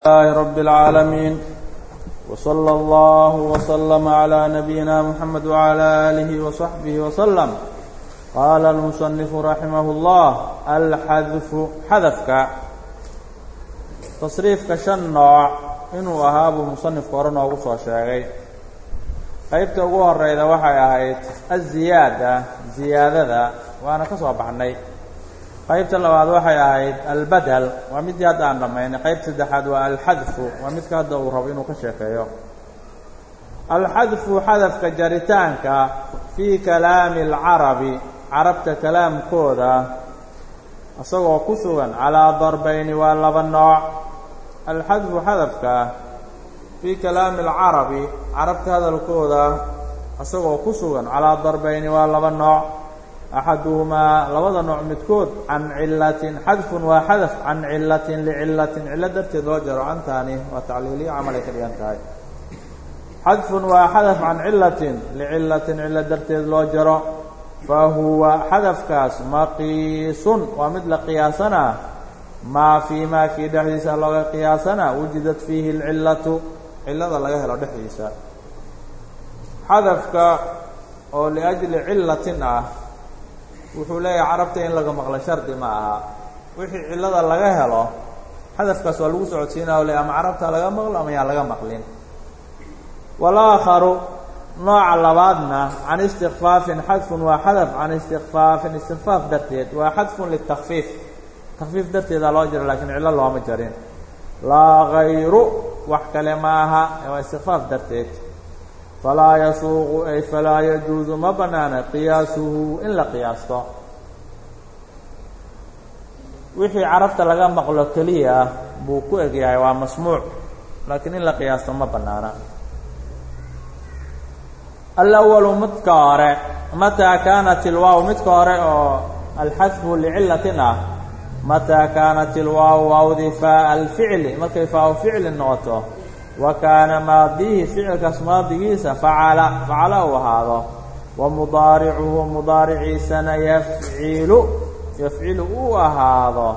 لله رب العالمين وصلى الله وسلم على نبينا محمد وعلى آله وصحبه وسلم قال المصنف رحمه الله الxadف xadفka تصريifka شhan nooع inuu ahaa buu muصنifku hore noogu soo sheegay qaybta ugu horeyda waxay ahayd الزiyaadة ziyaadada waana ka soo baxnay qaybta labaad waxay ahayd albadel waa midii hadda aan dhammaynay qayb saddexaad waa alxadfu. Waa midka hadda uu rabo inuu ka sheekeeyo alxadfu xadafka jaritaanka fii kalaami alcarabi carabta kalaamkooda isagoo ku sugan calaa darbayni waa laba nooc. Alxadfu xadafka fii kalaami alcarabi carabta hadalkooda isagoo ku sugan calaa darbayni waa laba nooc axaduhumaa labada nooc midkood can cilatin xadfun waa xadaf can cilatin licilatin cilo darteed loo jaro cantaani waa tacliiliyo camalay ka dhigan tahay xadfun waa xadaf can cilatin licilatin cilo darteed loo jaro fa huwa xadafkaas maqiisun waa mid la qiyaasanaa maa fii maa kii dhexdiisa looga qiyaasanaa wujidat fiihi alcilatu cilada laga helo dhexdiisa xadafka oo liajli cilatin ah wuxuu leeyahay carabta in laga maqlo shardi ma aha. Wixii cillada laga helo xadafkaas waa lagu socodsiinao le ama carabta laga maqlo ama yaan laga maqlin. Walaakharu nooca labaadna can istikfaafin xadfun waa xadaf can istikfaafin istikfaaf darteed waa xadfun litakfiif. Takfiif darteedaa loo jira lakiin cillo looma jarin. Laa gayru wax kale ma aha waa istikfaaf darteed falaa yasuuqu ay falaa yajuusu ma bannaana qiyaasuhu in la qiyaasto wixii carabta laga maqlo keliya ah buu ku eg yahay waa masmuuc laakiin in la qiyaasto ma bannaana alawalu midka hore mataa kaanat ilwaaw midka hore oo alxadfu licilatin ah mataa kaanat ilwaaw waawdi faa alficli markay faa ficli noqoto wa kaana maadiihi ficilkaas maadigiisa facala facala uu ahaado. Wa mudaaricuhu mudaariciisana yafcilu yafcilu uu ahaado.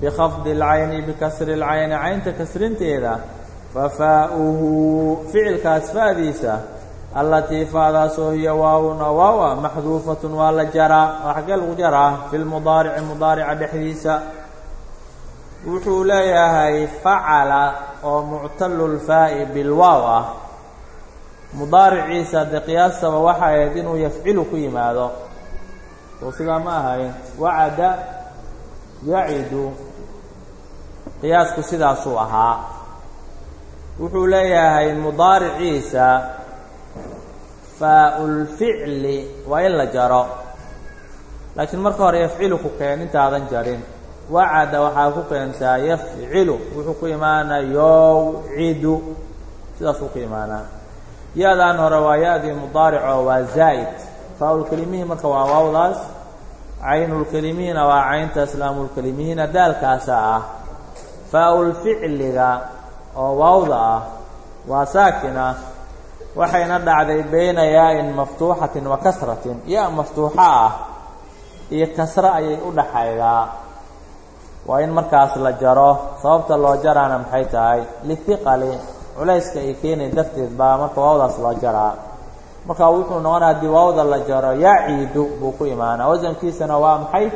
Bikhafdi اlcayni bikasri اlcayni caynta kasrinteeda. Fafaa'uhu ficilkaas fa'diisa allatii faadaasoo hiya waawun oo waaw ah maxduufatun waa la jaraa waa xaggee lagu jaraa fi lmudaarici mudaarica dhexdiisa. Wuxuu leeyahay facala oo muctalulfaa'i bilwaaw ah mudaariciisa dee qiyaastaba waxa ahayd inuu yafcilu ku yimaado. Soo sidaa ma ahayn wacada yacidu qiyaasku sidaasuu ahaa. Wuxuu leeyahay mudaariciisa faa-ulficli waa in la jaro laakiin marka hore yafcilu ku keen intaadan jarin wacada waxaa ku keentaa yafcilu wuxuu ku imaanaa yowcidu sidaasuu ku imaanaa. Ya-daan hore waa ya-dii mudaarico waa zaa'id. Faa-ulkelimihi marka waa waawdaas caynulkelimihiina waa caynta islaamulkelimihiina daalkaasa ah. Faa-ulficliga oo waawda ah waa saakina waxayna dhacday beyna yaa-in maftuuxatin wa kasratin. Ya maftuuxo ah iyo kasro ayay u dhaxaydaa waa in markaas la jaro. Sababta loo jaraana maxay tahay? Lihiqali culayska ay keenay darteed baa marka waawdaas loo jaraa. Marka wuxuu noqonaa haddii waawda la jaro yaciidu buu ku imaanaa. Wasankiisana waa maxay?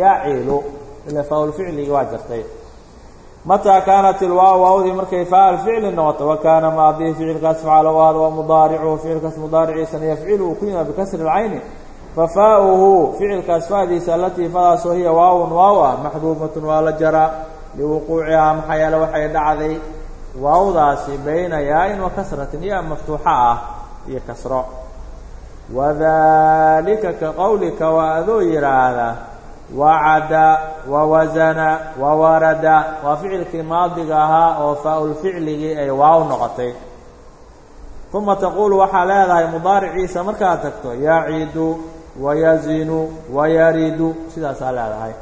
Yacilu ila faa-ulficligii waa jartay. Mataa kaanat ilwaaw waawdii markay faa ficli noqoto wa kaana maadihi ficilkaas facala u ahado wa mudaaricuhu ficilkaas mudaariciisana yafcilu uu ku yimaa bikasri اlcayni fafaa'uhu ficilkaas fa'diisa alatii fadaasoo hiya waawun waaw ah maxduufatun waa la jaraa liwuquucihaa maxaa yeele waxay dhacday waawdaasi bayna yaa-in wa kasratin ya maftuuxo ah iyo kasro wadalika ka qowlika waa adoo yidhaahda wacada wawasana wawarada waa ficilkii maadiga ahaa oo faa-ulficligii ay waaw noqotay uma taquulu waxaa leedahay mudaariciisa markaad tagto yacidu wayazinu wayaridu sidaasaa leedahay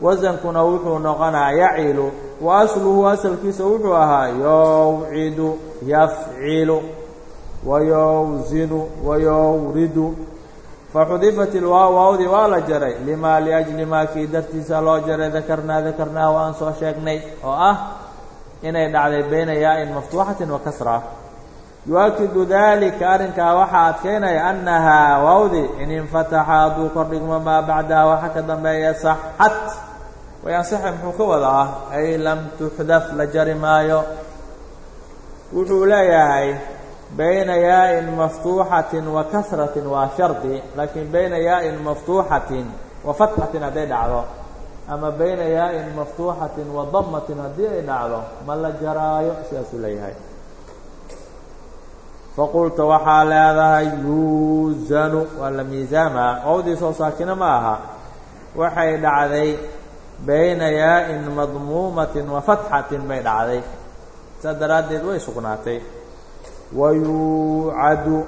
wasankuna wuxuu noqonaa yacilu wa asluhu asalkiisa wuxuu ahaa yowcidu yafcilu wayowzinu wayowridu faxudifat ilwaaw waawdii waa la jaray limaa liajli maa kii dartiisa loo jaray dakarnaa dakarnaahu aan soo sheegnay oo ah inay dhacday bayna yaa-in maftuuxatin wa kasra yu-akidu dalika arrinkaa waxaa adkaynaya annahaa waawdi in infataxa hadduu kordhigmo maa bacdaha waxa ka dambeeya saxat. Way ansaxe muxuu ka wadaa ay lam tuxdaf la jari maayo. Wuxuu leeyahay bayna yaa-in maftuuxatin wa kasratin waa shardi laakiin bayna yaa-in maftuuxatin wa fatxatin hadday dhacdo ama bayna yaa-in maftuuxatin wa damatin haddii ay dhacdo ma la jaraayo sidaasuu leeyahay faqulta waxaa leedahay yuusanu waa la miisaama qowdiisoo saakino ma aha waxay dhacday bayna yaa-in madmuumatin wa fatxatin bay dhacday saas daraaddeed way sugnaatay wayuucadu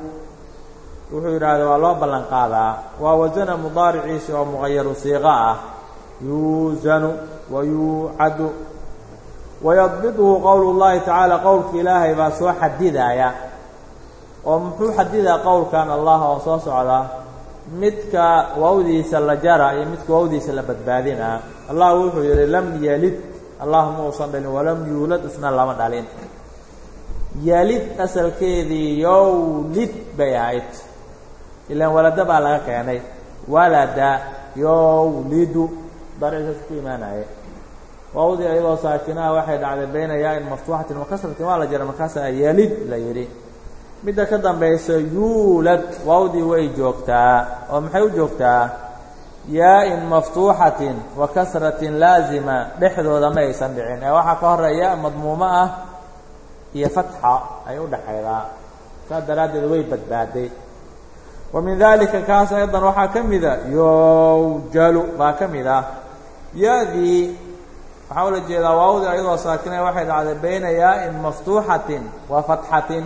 wuxuu yidhaahda waa loo ballan qaadaa waa wasana mudaariciisi oo muqayaru siiqa ah yuusanu wayuucadu wayadbiduhu qowlu llahi tacaala qowlka ilaahay baa soo xadidaya oo muxuu xadidaa qowlkan allah oo soo socda? Midka wawdiisa la jara iyo midka wawdiisa la badbaadinaa allah wuxuu yidhi lam yalid. Allah ma uusan dhalin walam yuulad isna lama dhalin. Yalid asalkeedii yowlid bay ahayd. Ilaan walada baa laga keenay. Walada yowlidu darcisaas ku imaanaya. Wawdii ayadoo saakinaha waxay dhacday bayna yaa-in maftuuxatin wa kasratin waa la jara markaasaa yalid la yidhi midda ka dambaysa yuulad wawdii way joogtaa oo maxay u joogtaa? Yaa-in maftuuxatin wa kasratin laazima dhexdooda ma aysan dhicin. Ee waxaa ka horreeya madmuumo ah iyo fatxa ay u dhexaydaa saas daraaddeed way badbaaday. Wa min dalika kaas aydan waxaa ka mida yowjalu baa ka mid ah ya-dii waxaa ula jeedaa waawdii ayadoo saakina waxay dhacday bayna yaa-in maftuuxatin wa fatxatin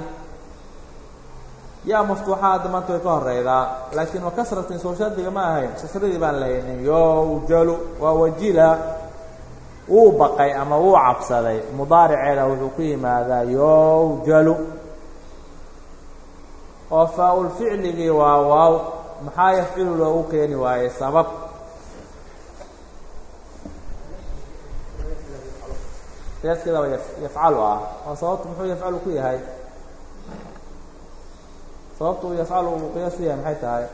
yaa maftuuxa hadda maanta way ka horeydaa laakiin wa kasratin soo shardiga ma ahayn. Kasradii baan lahaynin yowjalu waa wajila. Wuu baqay ama wuu cabsaday. Mudaariceeda wuxuu ku yimaadaa yowjalu oo faa-ul waa waaw. Maxaa yafcilu loogu keeni waayey sabab? Yafcalu ah. Oo sababtu muxuu yafcalu ku yahay sababtu yafcalu uu qiyaas u yahay maxay tahay?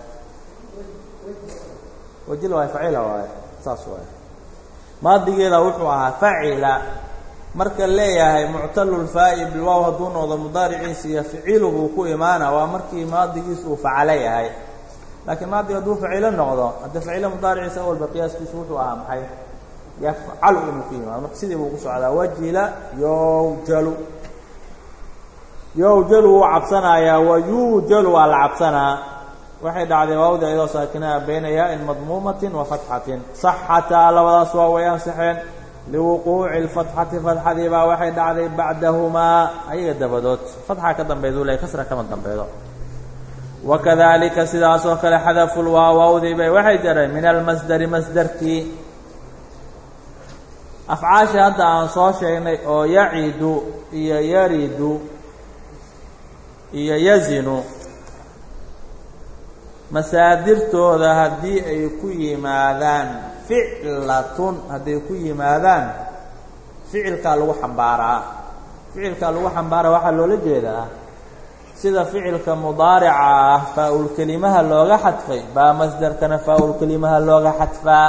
Wajil waay facila waaye saas waay maadigeeda wuxuu ahaa facila marka leeyahay muctalulfaa'i bilwaaw hadduu noqdo mudaariciisa yafcilu buu ku imaana waa markii maadigiisu uu facalo yahay. Laakiin maadiga hadduu facilo noqdo hadda facilo mudaariciisa awalba qiyaaskiisu wuxuu ahaa maxay? Yafcalu inuu ku yimaado marka sidii buu ku socdaa wajila yowjalu yowjalu wuu cabsanayaa wayuujalu waa la cabsanaa waxay dhacday waawdi ayadoo saakinaha bayna yaa-in madmuumatin wa fatxatin saxataa labadaas waa way ansaxeen liwuquuci اlfatxati fatxadii baa waxay dhacday bacdahumaa ayaga dabadood fatxa ka dambeedu le kasra kama dambeedo wakadalika sidaas oo kale xadafu lwaawawdii bay waxay jareen min almasdari masdarkii afcaasha hadda aan soo sheegnay oo yacidu iyo yaridu iyo yazinu. Masaadirtooda haddii ay ku yimaadaan ficlatun hadday ku yimaadaan ficilkaa lagu xambaaraa. Ficilkaa lagu xambaaraa waxaa loola jeedaa sida ficilka mudaarica ah faa-ul kelimaha looga xadfay baa masdarkana faa-ul kelimaha looga xadfaa.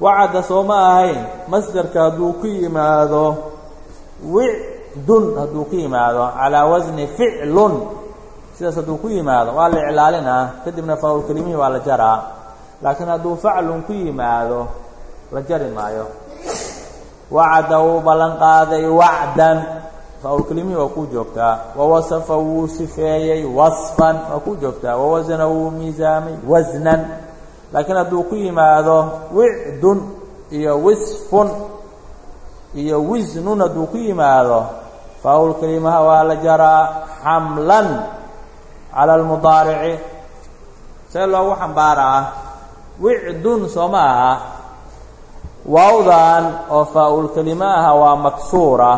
Wacadda soo ma ahayn masdarka hadduu ku yimaado wicdun hadduu ku yimaado calaa wasni ficlun. Sidaas hadduu ku yimaado waa la iclaalinaa kadibna faa-ul kelimihii waa la jaraa. Laakiin hadduu faclun ku yimaado la jari maayo. Wacda wuu ballan qaaday wacdan. Faa-ul kelimihii waa kuu joogtaa. Wawasafa wuu sifeeyey wasfan waa kuu joogtaa. Wawasana wuu miisaamay wasnan laakiin hadduu ku yimaado wicdun iyo wisfun iyo wisnun hadduu ku yimaado faa-ul kelimaha waa la jaraa xamlan cala almudaarici. See loogu xambaaraa wicdun soo ma aha. Waawdan oo faa-ul aha waa maksuura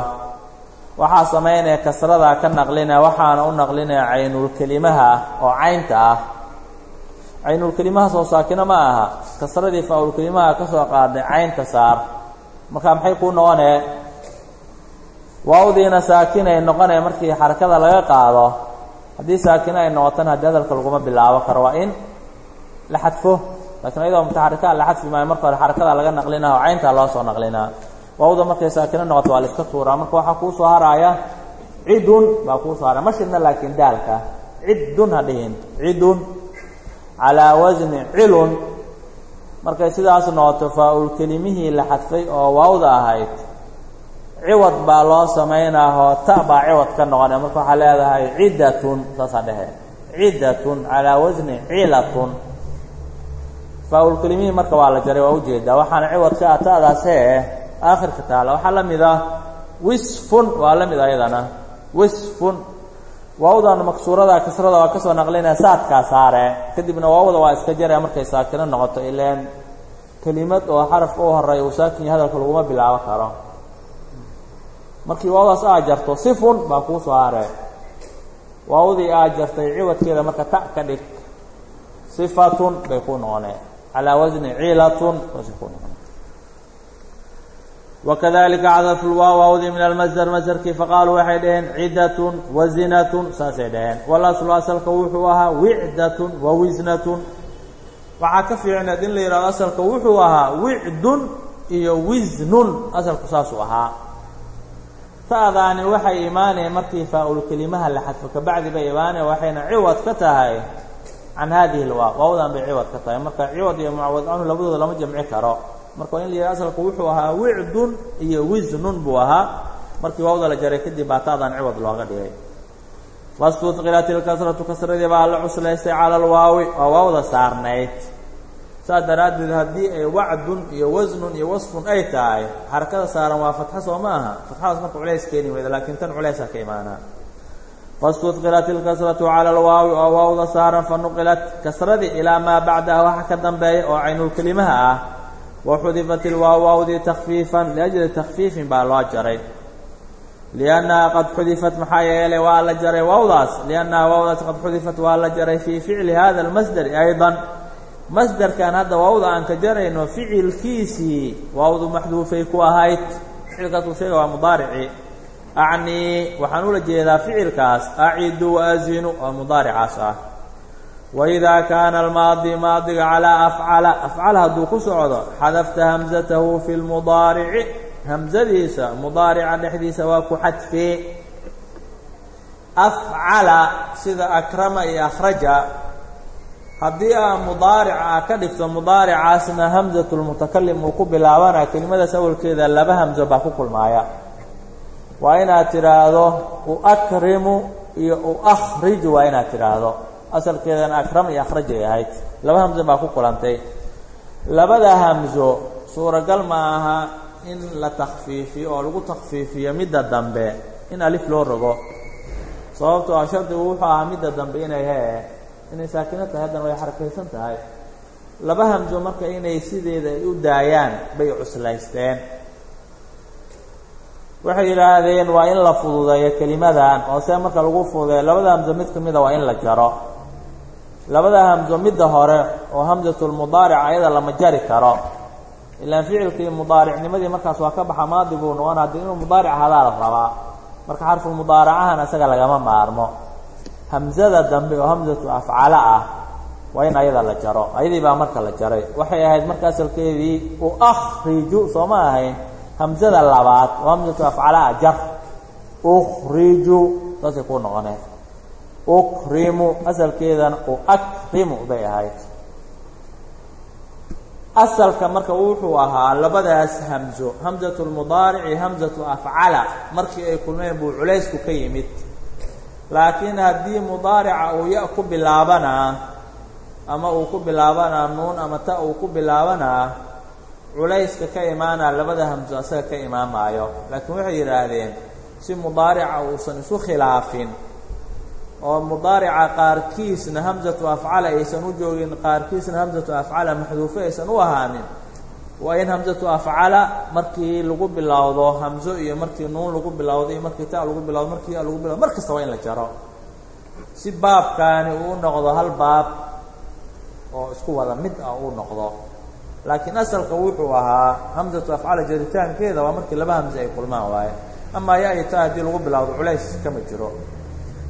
waxaa samaynaya kasradaa ka naqlinaya waxaana u naqlinaya caynulkelimaha oo caynta ah. Caynulkelimaha soo saakina ma aha. Kasradii faa-ulkelimaha ka soo qaaday caynta saar. Marka maxay kuu noqonee waawdiina saakinay noqonee markii xarakada laga qaado haddii saakina ay noqotana haddii hadalka laguma bilaabo karo waa in la xadfo. Laakiin ayadoo mutaxarikaa la xadfi maayo marka hore xarakada laga naqlinaa oo cayntaa loo soo naqlinaa waawda markay saakino noqoto waa la tuuraa. Marka waxaa kuu soo haraaya cidun baa kuu soo haraya ma shidna laakiin daalka. Ciddun ha dhihin. Cidun calaa wasni cilun. Markay sidaas noqoto faa-ul kelimihii la xadfay oo waawda ahayd ciwad baa loo samaynaahoo ta baa ciwad ka noqonaya. Marka waxaa leedahay ciddatun saasaa dhehe ciddatun calaa wasni cilatun. Faa-ul kelimihii marka waa la jaray waa u jeedaa waxaana ciwad ka ah ta'daasee aakhirka taala. Waxaa la mid ah wisfun waa la mid ayadana wisfun. Waawdan maksuurada kasrada waa ka soo naqlinaya saadkaa saare. Kadibna waawda waa iska jaraya markay saakino noqoto. Ileen kelimad oo xarafka u horreeya uu saakin yahay hadalka laguma bilaabo karo markii waawdaas aad jarto sifun baa kuu soo hare waawdii aad jartay ciwadkeeda marka ta ka dhig sifatun bay kuu noqonee calaa wasni cilatun saasay kuu noqone wakadalika cadaf lwaaw waawdii min almasdar masdarkii faqaaluu waxay dhaheen cidatun wazinatun saasay dhaheen. Walaslu asalka wuxuu ahaa wicdatun wa wisnatun waxaa ka fiicneed in la yidhahdo asalka wuxuu ahaa wicdun iyo wisnun asalku saasuu ahaa ta'daani waxay imaaneen markii faa-ul kelimaha la xadfo. Kabacdi bay imaaneen waxayna ciwad ka tahay. Can hadihi lwaaw waawdan bay ciwad ka tahay. Marka ciwad iyo mucawad canhu labadooda lama jamci karo. Marka in la asalku wuxuu ahaa wicdun iyo wisnun buu ahaa. Markii waawda la jaray kadib baa ta'dan ciwad looga dhigay. Fastudqilat ilkasratu kasradii baa la cuslaystay cala alwaawi waa waawda saarnayd saas daraaddeed haddii ay wacdun iyo wasnun iyo wasfun ay tahay xarakada saaran waa fatxo soo ma aha fatxadaas marka culays keeni weyda laakiin tan culaysaa ka imaanaa fastudqilat ilkasratu cala alwaawi oo waawda saaran fanuqilat kasradii ilaa maa bacdaha waxa ka dambeeya oo caynulkelimaha ah. Waxudifat ilwaaw waawdii takfiifan liajli takfiifin baa loo jaray. Liannaha qad xudifat maxaa yeelay waa la jaray waawdaas. Liannaha waawdaas qad xudifat waa la jaray fii ficli hada almasdari aydan masderkan hadda waawda aan ka jarayno ficilkiisii waawdu maxduufay ku ahayd. Ficilkaas uu sheega waa mudaaricii acnii waxaan ula jeedaa ficilkaas acidu waazinu waa mudaaricaas ah. Waidaa kaana almaadi maadiga calaa afcala afcala hadduu ku socdo xadafta hamzatahu fi lmudaarici. Hamzadiisa mudaarica dhexdiisa waa ku xadfee. Afcala sida akrama iyo akhraja haddii aa mudaarica ka dhigto mudaaricaasna hamzatu lmutakalim uu ku bilaabana kelimadaas awalkeeda laba hamzo baa ku kulmaaya. Waa inaad tidhaahdo uakrimu iyo uakhriju waa inaad tidhaahdo. Asalkeedana akram iyo akhrajay ahayd. Laba hamzo baa ku kulantay. Labada hamzo suuragal ma aha in la takfiifiyo oo lagu takfiifiyo midda dambe in alif loo rogo. Sababtoo ah shardigu wuxuu ahaa midda dambe inay hee inay saakino tahay haddana way xarakaysan tahay. Laba hamzo marka inay sideeda ay u daayaan bay cuslaysteen. Waxay yidhaahdeen waa in la fududeeyo kelimadan. Oo see marka lagu fududeeyo labada hamzo mid ka mida waa in la jaro. Labada hamzo midda hore oo hamzatulmudaaric ayada lama jari karo. Ilaan ficilkii mudaaricnimadii markaas waa ka baxa maadi buu noqon haddii inuu mudaaric ahadaa la rabaa marka xarfulmudaaracahan isaga lagama maarmo hamzada dambe oo hamzatu afcala ah waa in ayada la jaro. Ayadii baa marka la jaray. Waxay ahayd marka asalkeedii uakhriju soo ma ahayn hamzada labaad oo hamzatu afcala ah jar. Ukhriju saasay kuu noqoneen. Ukrimu asalkeedana uakrimu bay ahayd. Asalka marka wuxuu ahaa labadaas hamzo hamzatu lmudaaric iyo hamzatu afcala markii ay kulmeen buu culaysku ka yimid laakiin haddii mudaarica uu ya ku bilaabanaa ama uu ku bilaabanaa nuun ama ta uu ku bilaabanaa culayska ka imaanaa labada hamzo asaga ka imaan maayo laakiin waxay yidhaahdeen si mudaarica uusan isu khilaafin oo mudaarica qaarkiisna hamzatu afcala aysan u joogin qaarkiisna hamzatu afcala maxduufo aysan u ahaanin waa in hamzatu afcala markii lagu bilowdo hamzo iyo markii nuun lagu bilowdo iyo markii ta lagu bilowdo markii ya lagu bilowdo mar kasta waa in la jaro. Si baabkaani uu noqdo hal baab oo isku wada mid ah uu noqdo. Laakiin asalka wuxuu ahaa hamsatu afcaala jaritaankeeda waa markii laba hamse ay kulmaan waaye. Amaa ya iyo ta haddii lagu bilowdo culays kama jiro.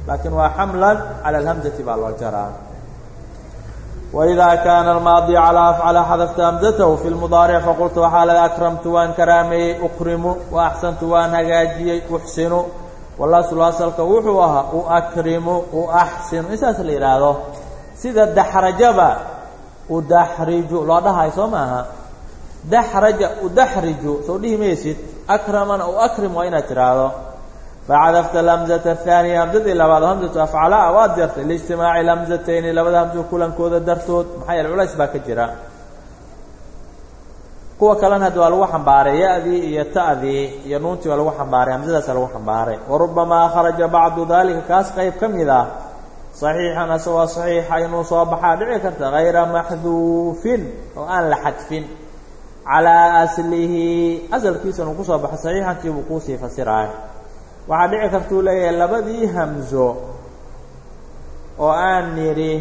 Laakiin waa xamlan cala alhamzati baa loo jaraa wإida kaana almaadi calىa afcala xadafta hamzatahu fi lmudaaric faqultu waxaa la akramtu waan karaameeyey ukrimu wa axsantu waan hagaajiyey uxsinu walaslu asalka wuxuu ahaa uakrimu uaxsinu insaas la yidhaahdo sida daxrajaba udaxriju loo dhahay soo maaha daxraja udaxriju soo dhihi maysid akramana uakrim waa inaad tidhaahdo facadafta alhamzata ahaaniya hamsadii labaad hamsatu afcalaa waad jartay liijtimaaci lhamzatayni labada hamso kulankooda dartood maxaa yeele culays baa ka jira kuwa kalena hadda waa lagu xambaaray ya-dii iyo ta'dii iyo nuuntii waa lagu xambaaray hamsadaasa lagu xambaaray warubamaa kharaja bacdu dalika kaas qayb ka mid ah saxiixan asagoo saxiixa inuu soo baxaa dhici karta hayra maxduufin oo aan la xadfin calaa aslihi asalkiisa inuu ku soo baxo saxiixankiibuu kuusii fasiraay waxaa dhici kartuu leeyahay labadii hamzo oo aan nidhi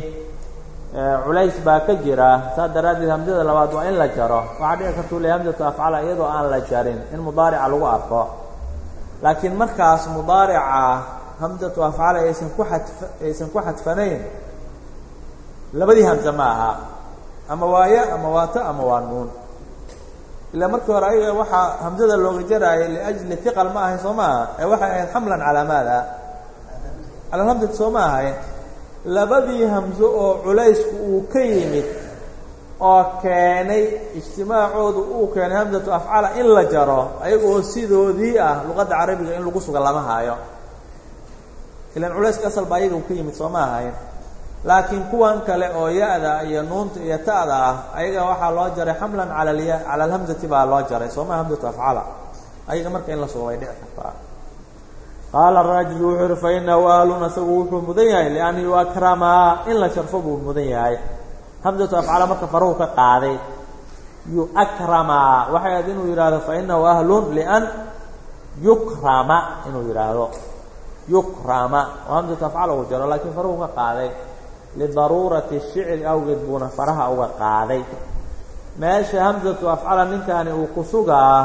culays baa ka jira. Saas daraaddeed hamsada labaad waa in la jaro. Waxaa dhici kartuu leeyahy hamsatu afcala iyadoo aan la jarin in mudaarica lagu arko. Laakiin markaas mudaarica hamsatu afcala aysan ku xadf aysan ku xadfanayn labadii hamse ma aha. Ama waa ya ama waa ta ama waa nuun ilaa markii hore ayaga waxaa hamsada looga jaraayay liajli hiqal ma ahayn soo ma aha? Ee waxay ahayd xamlan calaa maada? Cala alhamsati soo ma ahayn. Labadii hamso oo culaysku uu ka yimid oo keenay ijtimaacoodu uu keenay hamsatu afcala in la jaro ayagoo sidoodii ah luqadda carabiga in lagu suga lama haayo. Ilan culayska asal baa ayaga uu ka yimid soo ma ahayn laakiin kuwan kale oo ya-da iyo nuunta iyo ta'da ah ayaga waxaa loo jaray xamlan cala alhamzati baa loo jaray. Sooma hamzatu afcala? Ayaga marka in la sugo way dhici kartaa. Qaala raajil wuxuu yihi fa inahu ahlun isagu wuxuu mudan yahay lian yuakramaa in la sharfo buu mudan yahay. Hamzatu afcala marka faruhu ka qaaday. Yuakramaa waxay ahayd inuu yidhaahdo fa inahu ahlun lian yukrama inuu yidhaahdo. Yukrama. Oo hamzatu afcala uu jaro laakiin faruhu ka qaaday lidaruurati shicri awgeed buuna faraha uga qaaday meesha hamsatu afcala ninkaani uu ku sugaa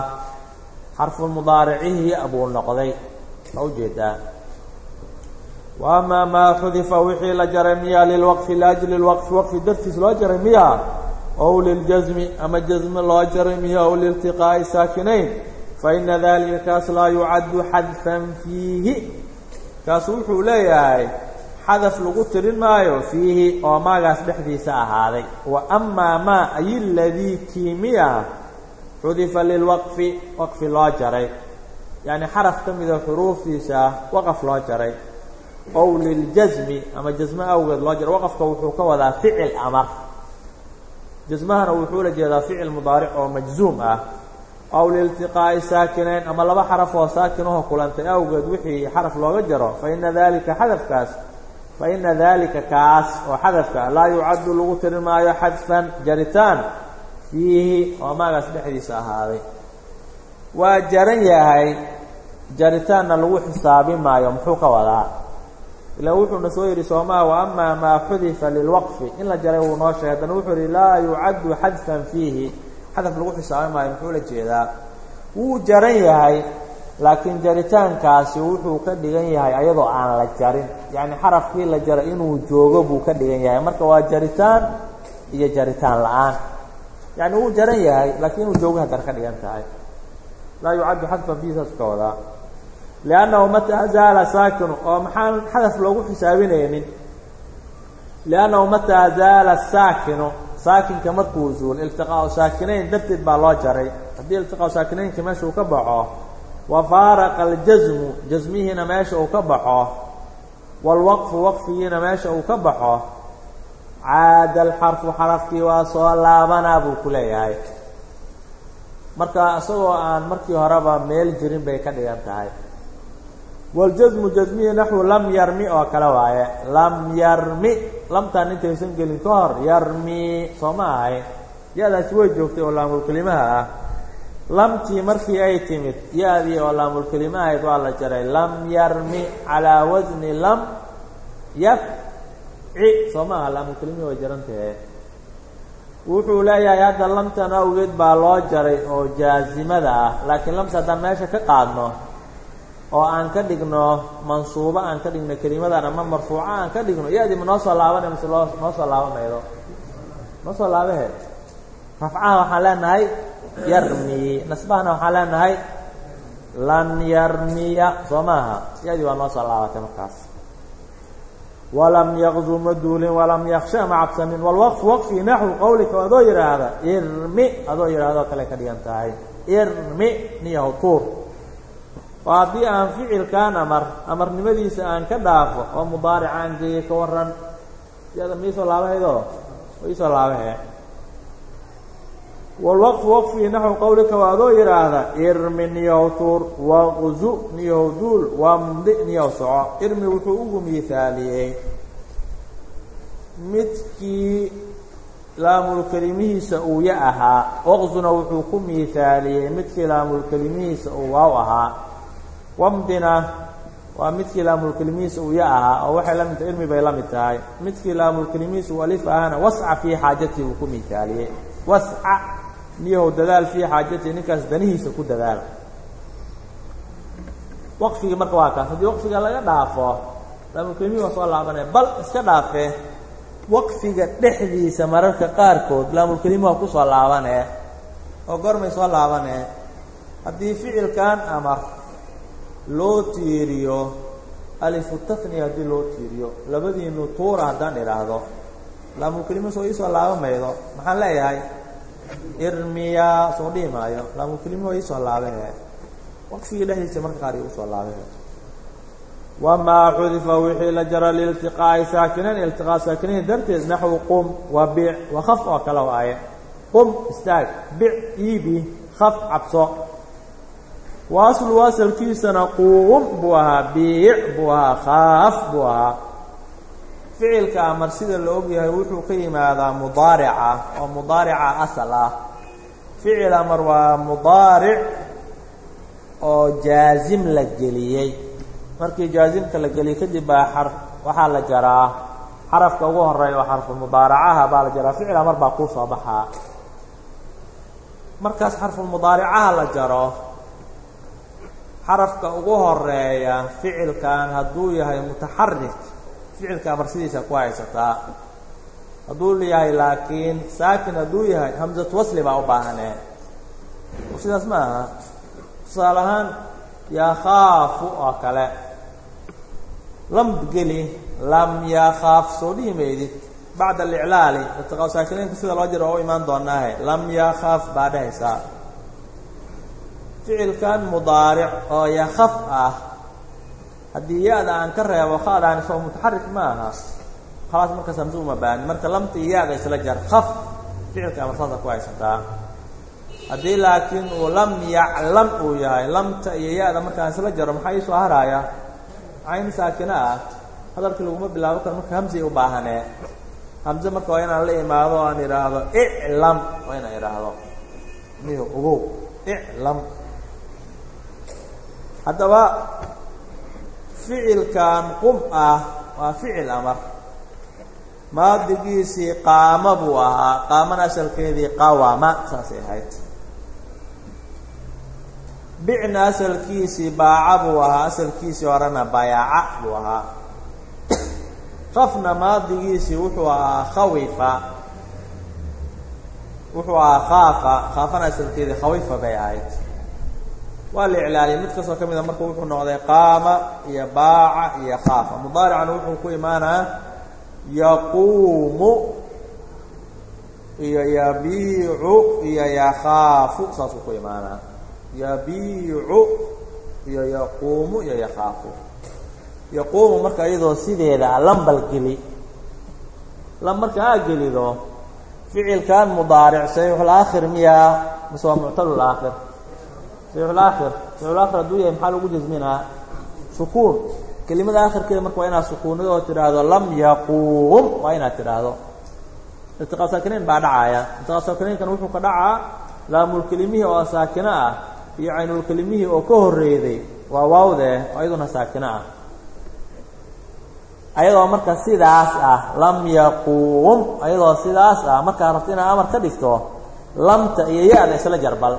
xarfulmudaaricihi buu noqday ma u jeedaa wa amaa maa xudifa wixii la jaray miya lilwaqfi liajli lwaqfi waqfi dartiis loo jaray miya ow liljasmi ama jasmi loo jaray miya ow liiltiqaa'i saakinayn fa ina dalika kaas laa yucaddu xadfan fiihi kaas wuxuu leeyahay xadaf lagu tirin maayo fiihi oo maagaas dhexdiisa ahaaday. Wa amaa maa ay ladii kiimiya xudifa lilwaqfi waqfi loo jaray. Yacni xaraf ka mida xuruuftiisa waqaf loo jaray. Ow liljasmi ama jasmo awgeed loo jaray. Waqafka wuxuu ka wadaa ficil amar. Jasmahana wuxuu la jeedaa ficil mudaaric oo majzuum ah. Aw liiltiqaa'i saakinayn ama laba xaraf oo saakinaho kulantay awgeed wixii xaraf looga jaro fa ina dalika xadafkaas fa ina dalika kaas oo xadafka laa yucaddu lagu tiri maayo xadfan jaritaan. Fiihi oo maagaas dhexdiisa ahaaday. Waa jaran yahay jaritaanna lagu xisaabi maayo muxuu ka wadaa? Ilaa wuxuuna soo yidhi soomaa wa maa xudifa lilwaqfi. In la jaray wuu noo sheegay haddana wuxuu yihi laa yucaddu xadfan fiihi. Xadaf lagu xisaabi maayo muxuu la jeedaa? Wuu jaran yahay laakiin jaritaankaasi wuxuu ka dhigan yahay ayadoo aan la jarin. Yacni xarafkii la jaray inuu joogo buu ka dhigan yahay. Marka waa jaritaan iyo jaritaan la'aan. Yacni wuu jaran yahay laakiin inuu joogo haddana ka dhigan tahay. Laa yucaddu xadfan fiihi saas wadaa liannahu mataa zaala saakinu oo maxaan xadaf loogu xisaabinaynin. Liannahu mataa zaala saakinu saakinka markuu zuul iltiqaau saakinayn darteed baa loo jaray. Haddii iltiqaau saakinaynka meesha uu ka baxo wa faaraqa aljasmu jasmihiina meesha uu ka baxo. Waalwaqfu waqfigiina meesha uu ka baxo. Caada alxarfu xarafkii waa soo laabanaa buu ku leeyahay. Marka isagoo aan markii horeba meel jirin bay ka dhigan tahay. Waljasmu jasmihi naxwu lam yarmi oo kale waaye. Lam yarmi lamtaan intaysan gelin ka hor yarmi soo ma ahayn way joogtay oo laamulkelimaha ah lamtii markii ay timid ya-dii oo laamulkelima ahayd waa la jaray. Lam yarmi calaa wasni lam yafci. Soo ma aha laamulkelimihi way jarantahe wuxuu leeyahay hadda lamtan awgeed baa loo jaray oo jaasimada ah. Laakiin lamta haddaan meesha ka qaadno oo aan ka dhigno mansuubo aan ka dhigno kelimadan ama marfuuco aan ka dhigno ya-dii ma noo soo laabanay mise loo noo soo laabamaydo noo soo laabaheed? Rafcaha waxaan leenahay yarmi. Nasbahana waxaan leenahay lan yarmiya soo maaha ya-dii waa noo soo laabatay markaas. Walam yaqzu ma duulin walam yaksha ma cabsanin walwaqfu waqfi naxwu qowlika adoo yidhaahda irmi adoo yidhahdoo kale ka dhigan tahay. Irmi niyahu tuur. Oo haddii aan ficilkan amar amarnimadiisa aan ka dhaafo oo mudaaricaan geeye ka waran yada ma iisoo laabahaydoo? Wa iisoo laabahe walwaqfu waqfii naxwu qowlika waa adoo yidhaahda irmi niyahu tuur waqzu niyahu duul wamdi niyahu soco irmi wuxuu ugu miihaaliyey midkii laamulkelimihiisa uu ya ahaa waqzuna wuxuu ku miihaaliyey midkii laamulkelimihiisa uu waaw ahaa wamdina waa midkii laamulkelimihiisa uu ya ahaa oo waxay la mid tahay ilmi bay la mid tahay midkii laamulkelimihiisa uu alif ahana wasca fii xaajatii buu ku miihaaliyey wasca niyahow dadaal fii xaajatii ninkaas danihiisa ku dadaal. Waqfigii marka waa kaas. Haddii waqfiga laga dhaafo laamulkelimihi waa soo laabanaya bal iska dhaafee waqfiga dhexdiisa mararka qaarkood. Laamulkelimi waa ku soo laabanee oo gormay soo laabanee haddii ficilkan amar loo tiiriyo alifu tafniya haddii loo tiiriyo labadiinu tuura haddaan idhaahdo laamulkelimi soo iisoo laaban maydo. Maxaan leeyahay irmiya soo dhihi maayo. Laamulkelimi waa iisoo laabahe waqfigii dhexdiisa marka qaar igu soo laabahe wamaa xudifa wixii la jara liiltiqaa'i saakinayn iltiqaa saakinayn darteed naxwu qum wa bic wa khaf oo kale waaye qum istaag bic iibi khaf cabso. Wa aslu quum buu ahaa biic buu ahaa khaaf buu ahaa ficilka amar sida la ogyahay wuxuu ka yimaadaa mudaarica oo mudaarica asal ah. Ficil amar waa mudaaric oo jaasim la geliyey. Markii jaasimka la geliyey kadib baa xar waxaa la jaraa. Xarafka ugu horreeya oo xarfu mudaaracaha baa la jaraa. Ficil amar baa kuu soo baxaa. Markaas xarfulmudaaricaha la jaro xarafka ugu horreeya ficilkan hadduu yahay mutaxarik ficilka amar sidiisa ku haysataa hadduu yahay laakiin saakin hadduu yahay hamsatu wasli baa u baahanee sidaas ma aha. Tusaale ahaan yakhaafu oo kale. Lam geli lam yakhaaf soo dhihi maydid bacda aliclaali iltiqaa saakinaynka sida loo jiro oo u imaan doonaahe. Lam yakhaaf baa dhehaysaa ficilkan mudaaric oo yakhaf ah haddii ya-da aan ka reebo khaadaan soo mutaxarik ma aha khalaas markaas hamsu uma baanin marka lamta iyo ya-da isla jar khaf. Ficilka amar ku haysataa. Haddii laakiin uu lam yaclam uu yahay lamta iyo ya-da isla jaro maxaa iisoo haraaya cayn saakina ah. Hadalkii laguma bilaabo karo marka hamsiay u baahanee. Hamse marka waa inaan la imaado aan idhaahdo iclam. Waa inaan idhaahdo miyo ogow iclam. Haddaba ficilkan qum ah waa ficil amar. Maadigiisii qaama buu ahaa qaamana asalkeedii qawama saasay ahayd. Bicna asalkiisii baaca buu ahaa asalkiisii horena bayaaca buu ahaa. Khafna maadigiisii wuxuu ahaa khawifa. Wuxuu ahaa khaafa khaafana asalkeedii khawifa bay ahayd waa la iclaaliyay. Mid kastoo ka mida marka wuxuu noqday qaama iyo baaca iyo khaafa. Mudaaricana wuxuu ku imaanaa yaquumu iyo yabiicu iyo yakhaafu. Saasuu ku imaanaa. Yabiicu iyo yaquumu iyo yakhaafu. Yaquumu marka iyadoo sideeda lambal geli. Lam marka aa gelido ficilkan mudaaric saxiixulaakhir miyaa mise waa muctalulaakhir saxiixulaakhir saxiixulaakhir hadduu yahay maxaa lagu jasminaa? Sukuun kelimada aakhirkeeda marka waa inaad sukuunada oo tidhaahdo lam yaquum. Waa inaad tidhaahdo. Iltiqaa saakinayn baa dhacaaya iltiqaa saakinaynkan wuxuu ka dhacaa laamulkelimihii oo saakino ah iyo caynulkelimihii oo ka horreeday waa waawdee oo iyaduna saakino ah. Ayadoo marka sidaas ah lam yaquum. Ayadoo sidaas ah markaa rabto inaad amar ka dhigto lamta iyo ya-da isla jarbal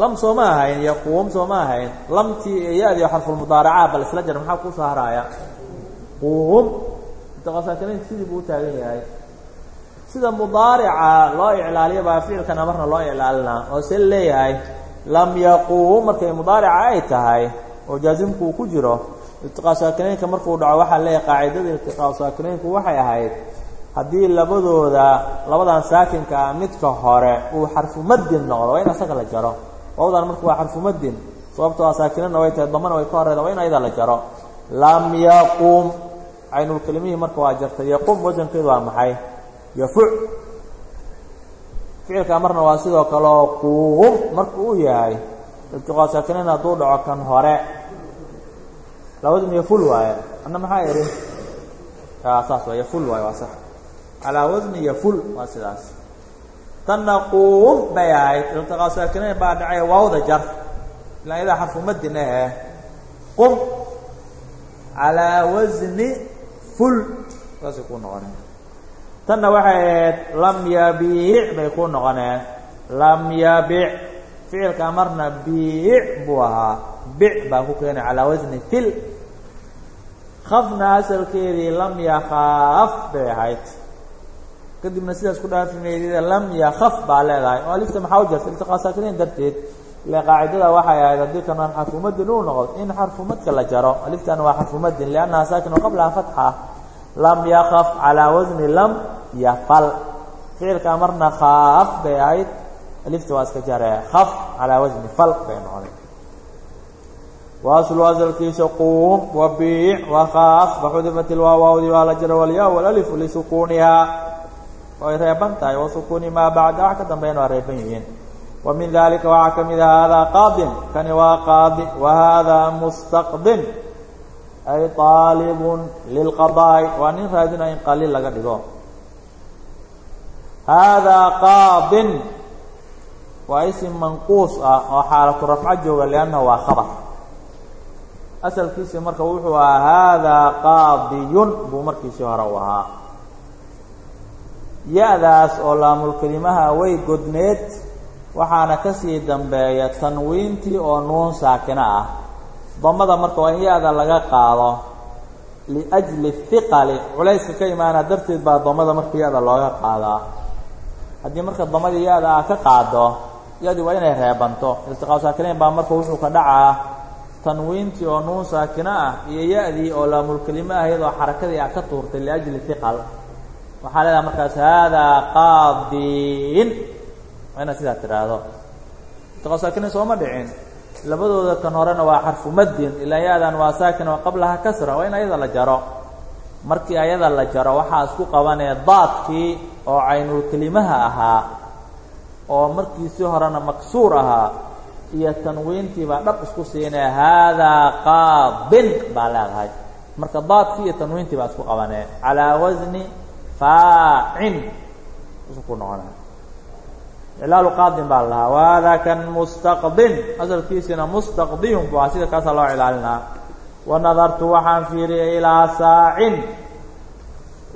lam soo ma ahayn yaquum soo ma ahayn. Lamtii iyo ya-dii xarfulmudaaracaa bal isla jar maxaa kuu soo haraaya? Quum intaqasaakanaynka sidii buu u taagan yahay. Sida mudaarica loo iclaaliyo baa ficilkana marna loo iclaalinaa oo se leeyahay lam yaquum markay mudaarica ay tahay oo jaasimku uu ku jiro iltiqaa saakinaynka markuu dhaco waxaa leeyahay qaacidada iltiqaa saakinaynku waxay ahayd haddii labadooda labadan saakinka ah midka hore uu xarfumadin noqdo waa in asaga la jaro waawdan marka waa xarfumadin sababtoo a saakinana way tahay damana way ka horeyda waa in ayada la jaro. Lam yaquum caynulkelimihii marka waa jartay yaquum wasankeedu waa maxay? Yafuc. Ficilkaa marna waa sidoo kale oo quum marka uu yahay iltiqaa saakinayn hadduu dhaco kan hore. Labadan yaful waaye anna maxaa idhi saas waa yaful waaye waa sax. Calaa wasni yaful waa sidaas tanna quum bay ahayd iltiqaa baa dhacay waawda jar ilaa iyadaa xarfumadin ahe qum calaa wasni ful saasay kuu noqoneen tanna waxay ahayd lam yabiic bay kuu noqoneen lam yabic ficilka marna biic buu ahaa bic baa ku keenay calaa wasni fil khafna asalkeedii lam yakhaaf bay ahayd kadibna sidaas ku dhaafi maydida lam yakaf baa leedahay alifta maxaa u jarta iltiqaa saakinayn darteed ile qaacidada waxay ahayd haddii kanaan xarfumadin uu noqdo in xarfumadka la jaro aliftana waa xarfumadin liannaha saakin qablaha fatxa lam yakaf calaa wasni lam yafal ficilka marna khaaf bay ahayd alifta waa iska jaree khaf calaa wasni fal bay noqday waaslu asalkiisa quum wabiic wakhaaf waxudifat ilwaawawdi waa la jara walyaa walalifu lisukuunihaa way reeban tahay wasukuuni maa bacda wax ka dambeyn waa reeban yihiin wa min dalika waxaa ka mid a haadaa qaadin kani waa qaadi wa haadaa mustaqdin. Ay aalibun lilqadaa'i waa nin raadinaya in qaliil laga dhigo haadaa qaadin waa isim manquus ah oo xaalatu rafco jooga liannahu waa khabar. Asalkiisii marka wuxuu ahaa haadaa qaadiyun buu markiisii hore u ahaa ya-daas oo laamulkelimaha way godneed waxaana ka sii dambeeya tanwiintii oo nuun saakina ah. Damada marka waa in ya-da laga qaado liajli hiqali culayska ka imaana darteed baa damada marka ya-da looga qaadaa. Haddii marka damadii ya-da ah ka qaado ya-dii waa inay reebanto. Iltiqaa saakinayn baa marka wuxuu ka dhacaa tanwiintii oo nuun saakina ah iyo ya-dii oo laamulkelime ah iyadoo xarakadii ah ka tuurtay liajli hiqal waxaa leedaha markaas haadaa qaadin waa inaad sidaa tidhaahdo iltiqaa saakinayn sooma dhicin. Labadooda kan horena waa xarfu madin ilaa ya-dan waa saakin oo qablaha kasra waa in ayada la jaro. Markii ayada la jaro waxaa isku qabanaya daadkii oo caynulkelimaha ahaa oo markiisii horena maksuur ahaa iyo tanwiintii baa dhab isku siinaya haadaa qaadin baa leedahay. Marka daadkii iyo tanwiintii baa isku qabanaya calaa wasni faacin ku noqonaya iclaalu qaadin baa la lahaa wahada kan mustaqdin asalkiisina mustaqdiyun bu sida kaasaa loo cilaalinaa wanadartu waxaan fiiriyay ilaa saacin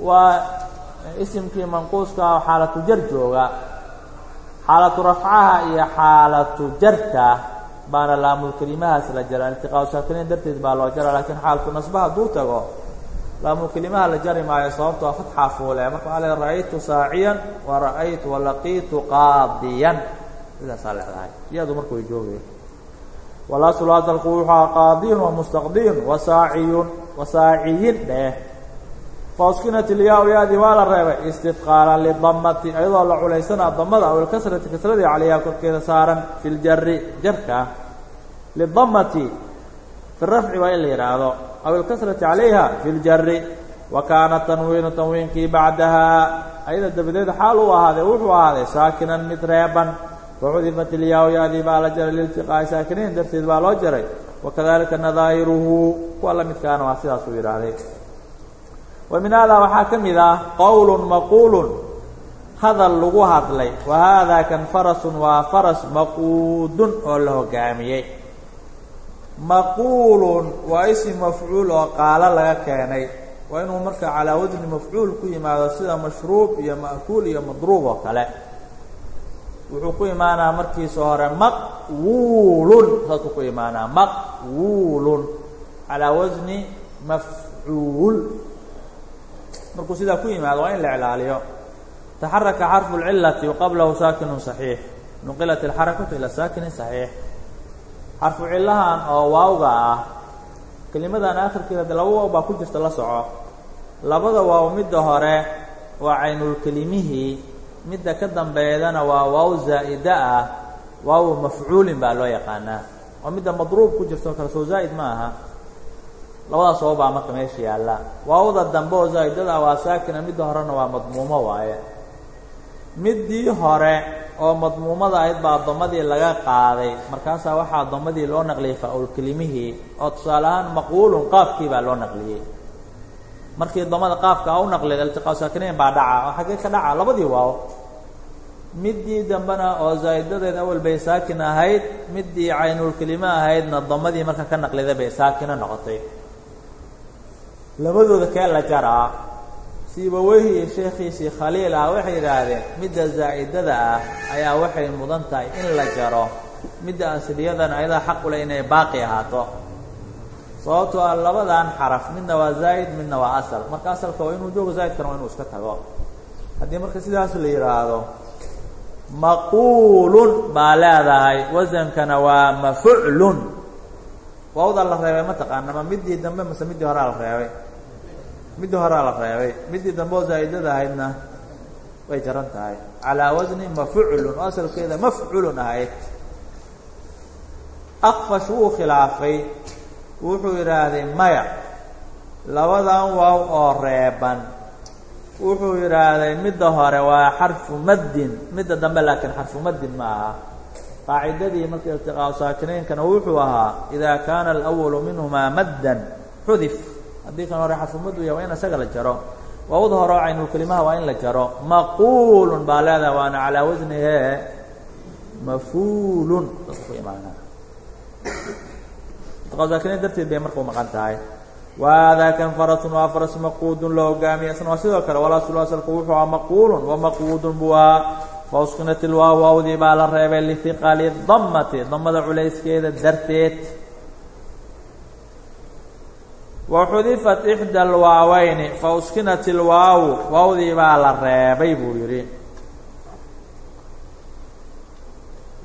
waa isimkii manquuska xaalatu jar jooga xaalatu rafcaha iyo xaalatu jarka baana laamulkelimahaas la jara iltiqaa saakinayn darteed baa loo jara lakiin xaalatu nasba hadduu tago laamulkelimaha la jari maayo sababtoo fatxaa fuule. Marka waxaa le ra'aytu saaciyan wa ra'aytu walaqiitu qaadiyan. Sidaasaa leedahay iyadu marka way joogay walaslu asalku wuxua qaadiyun wa mustaqdiyun wa saaciyun wa saaciyin dheh. Fauskinat ilyaa yaadii waa la reebay istidqaalan lidamati iyadoo la culaysana damada aw ilkasrati kasradii calayha korkeeda saaran fi ljari jarka. Lidamati fi rafci waa in la yidhaahdo aw ilkasrati calayha fi ljari wa kaana tanwiinu tanwiinkii bacdahaa ayada dabadeed xaal uu ahaaday wuxuu ahaaday saakinan mid reeban faxudifat ilyaa yaadii baa la jaray liiltiqaa'i saakiniin darteed baa loo jaray wakadalika nadaa'iruhu kuwa la midkaana waa sidaas uu yidhaahday wa min haadaa waxaa ka mid ah qowlun maquulun hadal lagu hadlay wa haadaa kan farasun waa faras maquudun oo la hogaamiyey maquulun waa ism mafcuul oo qaalo laga keenay waa inuu marka calaa wasni mafcuul ku yimaado sida mashruub iyo ma'kuul iyo madruub oo kale wuxuu ku imaanaa markiisa hore maqwuulun saasuu ku imaanaa maqwuulun calaa wasni mafcuul markuu sidaa ku yimaado waa in la iclaaliyo taxaraka xarfu اlcilati waqablahu saakinu صaxiix nuqilat اlxarakatu ilaa saakinin صaxiix xarfu cillahan oo waawga ah kelimadan akhirkeeda de laba waaw baa ku jirta la soco. Labada waaw midda hore waa caynulkelimihii midda ka dambeedana waa waaw zaa'ida ah waaw mafcuulin baa loo yaqaanaa. Oo midda madruub ku jirto kale soo zaa'id ma aha. Labadaas waaw baa marka meesha yaalla. Waawda dambe oo zaa'idada ah waa saakina midda horena waa madmuumo waaye middii hore oo madmuumada ahayd baa damadii laga qaaday. Markaasaa waxaa damadii loo naqliyey faa-ul kelimihii oo tusaale ahaan maquulun qaafkii baa loo naqliyey. Markii damada qaafka u naqliyay iltiqaa saakinayn baa dhaca oo xaggee ka dhaca labadii waaw middii dambena oo zaa'idadeed awal bay saakin ahayd middii caynulkelime ahaydna damadii marka ka naqlida bay saakino noqotay. Labadooda kee la jaraa siibaweyhi iyo sheekhiisii khaliil ah waxay yidhaahdeen midda zaa'idada ah ayaa waxay mudan tahay in la jaro midda asliyadana ayadaa xaq leh inay baaqi ahaato. Sababtoo ah labadan xaraf midna waa zaa'id midna waa asal. Marka asalka waa inuu joogo zaa'idkana waa inuu iska tago. Haddii marka sidaas la yidhaahdo maquulun baa leedahay wasankana waa mafuclun waawda la reebay ma taqaana ma middii dambe mase middii horaa la reebay middii horaa la reebay. Middii dambe oo zaa'idada ahaydna way jaran tahay. Calaa wasni mafuclun oo asalkeeda mafculun ahayd. Akfash wuu khilaafay. Wuxuu yidhaahday maya labadan waaw oo reeban. Wuxuu yidhaahday midda hore waa xarfu maddin. Midda dambe laakiin xarfu maddin ma aha. Qaacidadii marka iltiqaau saakinaynkana wuxuu ahaa idaa kaana alawalu minhumaa maddan xudif haddii kan hore xarfumadu yahay waa in isaga la jaro. Waawda hore oo waa in la jaro. Maquulun baa leedahay waana calaa wasnihee mafuulun saas ku imaana iltiqaau darteed bay marka maqan tahay. Waadaa kan faratun waa faras maquudun la hogaamiya isna waa sidoo kale walaasulu asalku wuxuu ahaa maquulun. Wa maquudun buu ahaa. Fauskinat ilwaaw baa la reebay lihiqali damati damada culayskeeda darteed waxudifat ixda alwaaweyni fauskinat ilwaawu waawdii baa la reebay buu yidhi.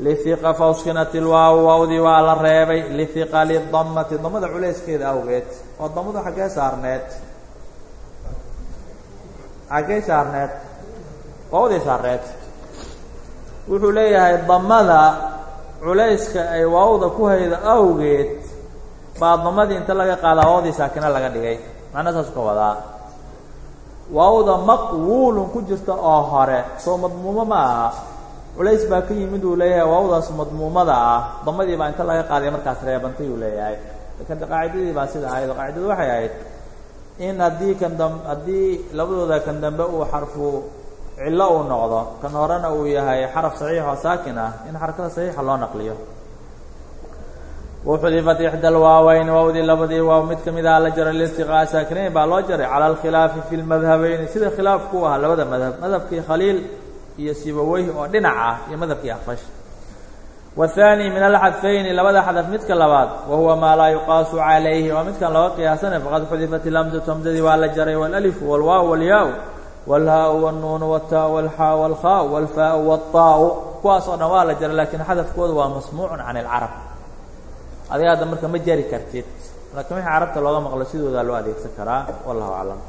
Lihiqa fauskinat ilwaawu waawdii waa la reebay. Lihiqali damati damada culayskeeda awgeed. Oo damadu xaggee saarneed. Xaggee saarneed. Waawdii saarneed. Wuxuu leeyahay damada culayska ay waawda ku haydo awgeed baa damadii inta laga qaadaa waawdii saakina laga dhigay. Macnaa saasu ka wadaa waawda maqwuulun ku jirta oo hore soo madmuumo ma aha. Culays baa ka yimid uu leeyahay waawdaas madmuumada ah. Damadii baa inta laga qaaday markaas reebantay uu leeyahay. Qaacidadii baa sida ahayd oo qaacidadu waxay ahayd in haddii kan dam haddii labadooda kan dambe uu xarfu cillo uu noqdo kan horena uu yahay xaraf saxiix oo saakin ah in xarakada saxiixa loo naqliyo waxudifat ixda alwaaweyn waawdii labadii waaw mid ka mid aha la jaray listiqaa saakinayn baa loo jaray cala alkhilaafi fi lmadhabeyni sida khilaafku u ahaa labada madhab madhabkii khaliil iyo sibaweyh oo dhinac ah iyo madhabkii ahfash wahaani min alxadfayni labada xadaf midka labaad wa huwa maa laa yuqaasu calayhi waa midkan looga qiyaasanay faqad xudifat ilamsatu hamsadii waa la jaray walalifu walwaaw walyaa walhaa-u walnuunu waltaa walxaa walkhaa walfaau waltaau kuwaas oo dhan waa la jaray laakiin xadafkooda waa masmuucun can ilcarab adiga hadda marka ma jari kartid. Laakiin wixii carabta looga maqlo sidoodaa loo adeegsan karaa wallahu aclam